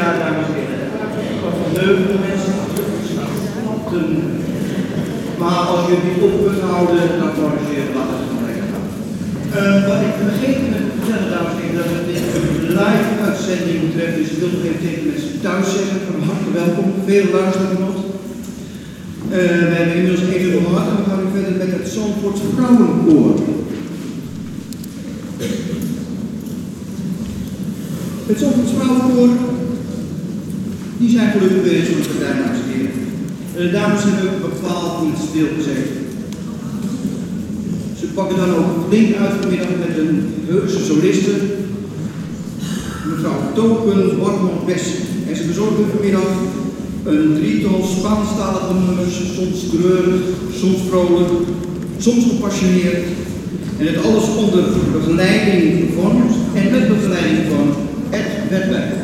jaar, dames en heren. Wat voor leuke mensen. Maar als je niet op kunt houden, dan corrigeer je laat het. Uh, wat ik vergeten ben te vertellen, dames en heren, dat het een live uitzending betreft, dus ik wil nog even tegen mensen thuis zeggen, van harte welkom, veel luisteren nog. Uh, we hebben inmiddels even gehad en we gaan nu verder met het Zandvoorts Vrouwenkoor. Het Zandvoorts Vrouwenkoor, die zijn gelukkig weer eens zo'n partij, dames en. De dames hebben bepaald niet stilgezeten. Ze pakken dan ook flink uit vanmiddag met een heuse soliste, mevrouw Token Bormond West. En ze bezorgen vanmiddag een drietal Spaanstalige nummers, soms treurig, soms vrolijk, soms gepassioneerd. En het alles onder begeleiding van en met begeleiding van Ed Wedberg.